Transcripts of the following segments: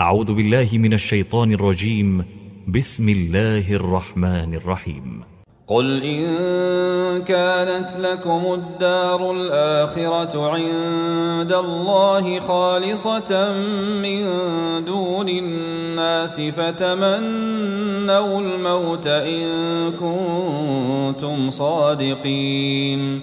أعوذ بالله من الشيطان الرجيم. بسم الله الرحمن الرحيم. قل إن كانت لكم الدار الآخرة عند الله خالصة من دون الناس فتمنوا الموت إن كنتم صادقين.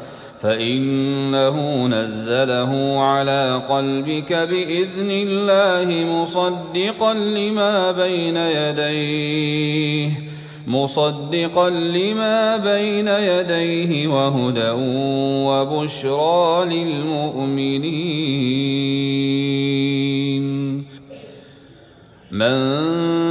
فإنه نزله على قلبك بإذن الله مصدقا لما بين يديه مصدقا لما بين يديه وهدى وبشرى للمؤمنين. من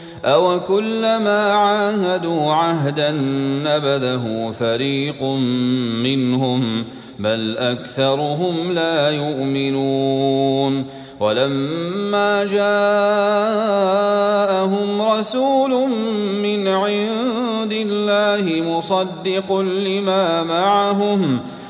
أو كلما عاهدوا عهدا نبذه فريق منهم بل أكثرهم لا يؤمنون ولما جاءهم رسول من عند الله مصدق لما معهم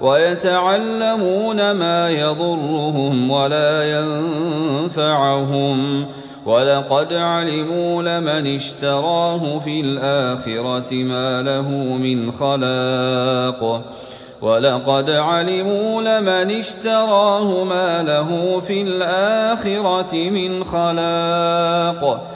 ويتعلمون ما يضرهم ولا ينفعهم. ولقد علموا لمن اشتراه في الآخرة ما له من خلاق. ولقد علموا لمن اشتراه ما له في الآخرة من خلاق.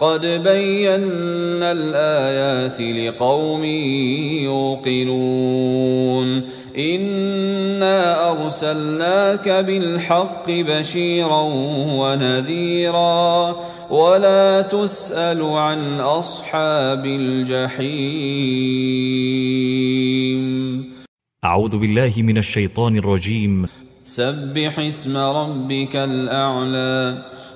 قد بينا الآيات لقوم يوقنون. إنا أرسلناك بالحق بشيرا ونذيرا. ولا تسأل عن أصحاب الجحيم. أعوذ بالله من الشيطان الرجيم. سبح اسم ربك الأعلى.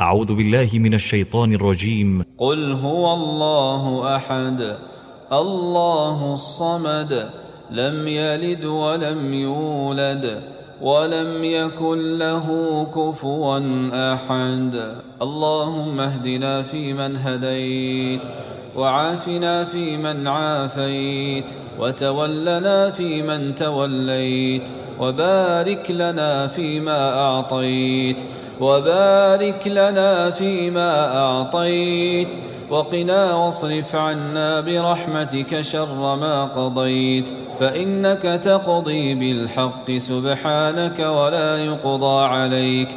أعوذ بالله من الشيطان الرجيم. قل هو الله أحد الله الصمد لم يلد ولم يولد ولم يكن له كفوا أحد. اللهم اهدنا فيمن هديت وعافنا فيمن عافيت وتولنا فيمن توليت وبارك لنا فيما أعطيت. وبارك لنا فيما أعطيت وقنا واصرف عنا برحمتك شر ما قضيت فإنك تقضي بالحق سبحانك ولا يقضى عليك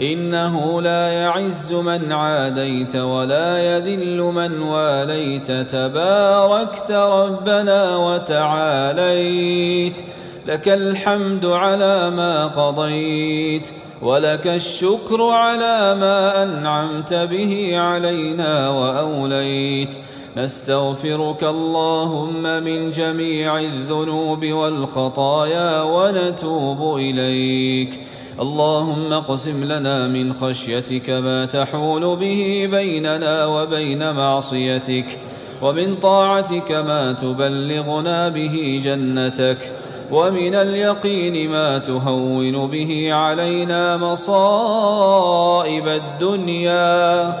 إنه لا يعز من عاديت ولا يذل من واليت تباركت ربنا وتعاليت لك الحمد على ما قضيت ولك الشكر على ما أنعمت به علينا وأوليت. نستغفرك اللهم من جميع الذنوب والخطايا ونتوب إليك. اللهم اقسم لنا من خشيتك ما تحول به بيننا وبين معصيتك ومن طاعتك ما تبلغنا به جنتك. ومن اليقين ما تهون به علينا مصائب الدنيا.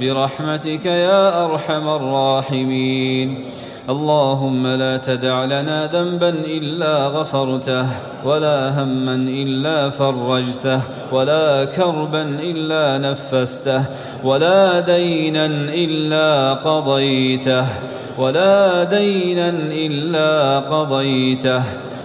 برحمتك يا أرحم الراحمين. اللهم لا تدع لنا ذنبا إلا غفرته ولا هما إلا فرجته ولا كربا إلا نفسته ولا دينا إلا قضيته ولا دينا إلا قضيته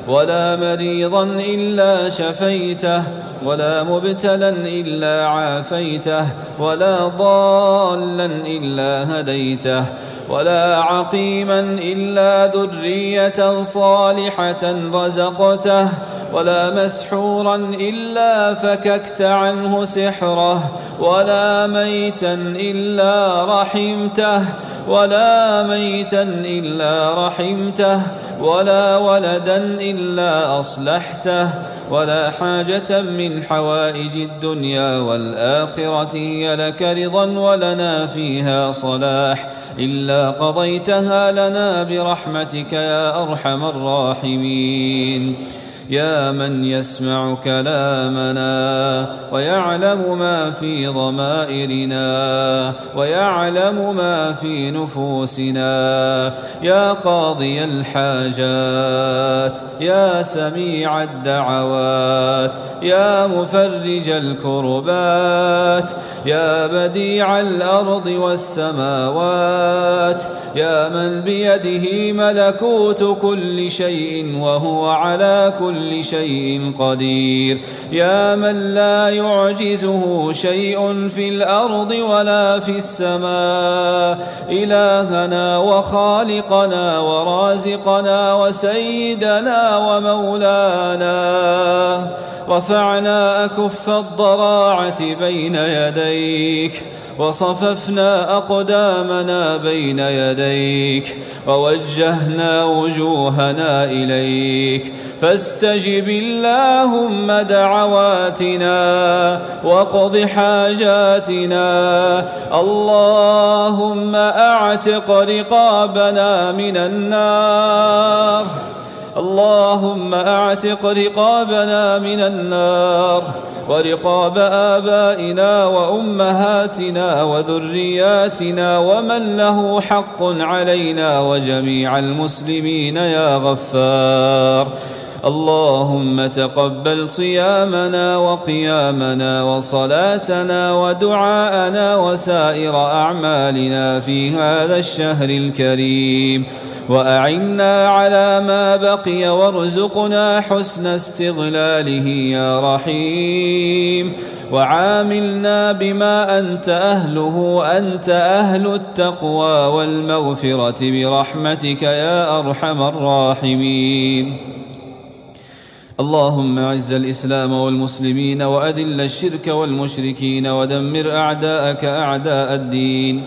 ولا مريضا إلا شفيته ولا مبتلا إلا عافيته ولا ضالا إلا هديته ولا عقيما إلا ذرية صالحة رزقته ولا مسحورا إلا فككت عنه سحره ولا ميتا إلا رحمته ولا ميتا إلا رحمته ولا ولدا إلا أصلحته ولا حاجة من حوائج الدنيا والآخرة هي لك رضا ولنا فيها صلاح. إلا قضيتها لنا برحمتك يا أرحم الراحمين. يا من يسمع كلامنا ويعلم ما في ضمائرنا ويعلم ما في نفوسنا. يا قاضي الحاجات يا سميع الدعوات يا مفرج الكربات يا بديع الأرض والسماوات يا من بيده ملكوت كل شيء وهو على كل شيء قدير. يا من لا يعجزه شيء في الأرض ولا في السماء. إلهنا وخالقنا ورازقنا وسيدنا ومولانا. رفعنا أكف الضراعة بين يديك. وصففنا أقدامنا بين يديك ووجهنا وجوهنا إليك فاستجب اللهم دعواتنا وقض حاجاتنا اللهم أعتق رقابنا من النار اللهم أعتق رقابنا من النار ورقاب آبائنا وأمهاتنا وذرياتنا ومن له حق علينا وجميع المسلمين يا غفار. اللهم تقبل صيامنا وقيامنا وصلاتنا ودعاءنا وسائر أعمالنا في هذا الشهر الكريم. وأعنا على ما بقي وارزقنا حسن استغلاله يا رحيم. وعاملنا بما أنت أهله أنت أهل التقوى والمغفرة برحمتك يا أرحم الراحمين. اللهم اعز الإسلام والمسلمين وأذل الشرك والمشركين ودمر أعداءك أعداء الدين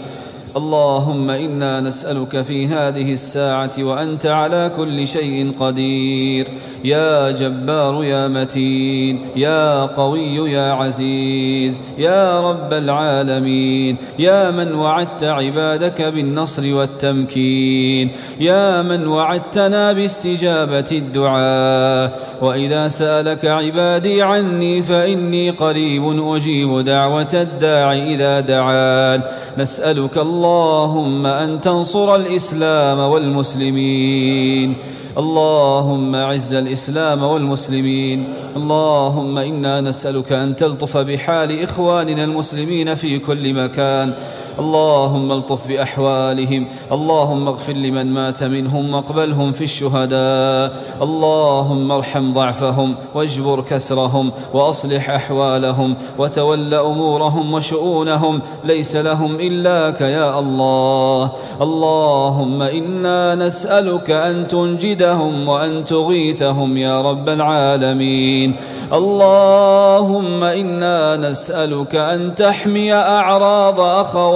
اللهم إنا نسألك في هذه الساعة وأنت على كل شيء قدير. يا جبار يا متين يا قوي يا عزيز يا رب العالمين يا من وعدت عبادك بالنصر والتمكين يا من وعدتنا باستجابة الدعاء. وإذا سألك عبادي عني فإني قريب أجيب دعوة الداع إذا دعان. نسألك الله اللهم أن تنصر الإسلام والمسلمين. اللهم أعز الإسلام والمسلمين. اللهم إنا نسألك أن تلطف بحال إخواننا المسلمين في كل مكان. اللهم الطف بأحوالهم اللهم اغفر لمن مات منهم واقبلهم في الشهداء اللهم ارحم ضعفهم واجبر كسرهم وأصلح أحوالهم وتول أمورهم وشؤونهم ليس لهم إلاك يا الله. اللهم إنا نسألك أن تنجدهم وأن تغيثهم يا رب العالمين. اللهم إنا نسألك أن تحمي أعراض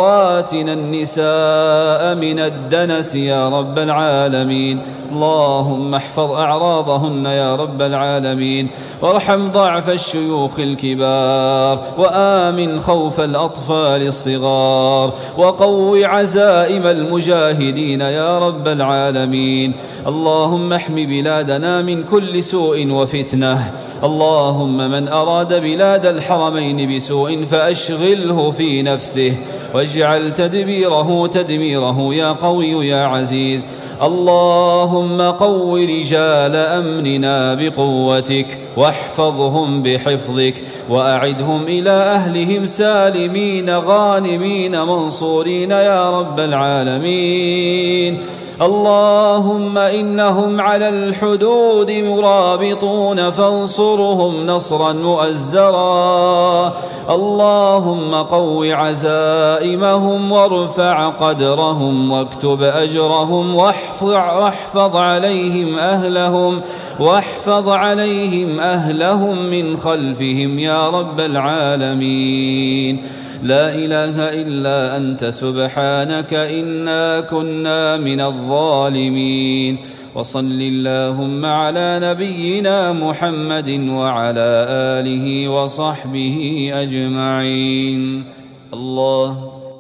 أخواتنا النساء من الدنس يا رب العالمين. اللهم احفظ أعراضهن يا رب العالمين. وارحم ضعف الشيوخ الكبار. وآمن خوف الأطفال الصغار. وقو عزائم المجاهدين يا رب العالمين. اللهم احم بلادنا من كل سوء وفتنة. اللهم من أراد بلاد الحرمين بسوء فأشغله في نفسه واجعل تدبيره تدميره يا قوي يا عزيز. اللهم قو رجال أمننا بقوتك واحفظهم بحفظك وأعدهم إلى أهلهم سالمين غانمين منصورين يا رب العالمين. اللهم إنهم على الحدود مرابطون فانصرهم نصرا مؤزرا. اللهم قو عزائمهم وارفع قدرهم واكتب أجرهم واحفظ, عليهم أهلهم واحفظ عليهم أهلهم من خلفهم يا رب العالمين. لا إله إلا أنت سبحانك إنا كنا من الظالمين. وصل اللهم على نبينا محمد وعلى آله وصحبه أجمعين. الله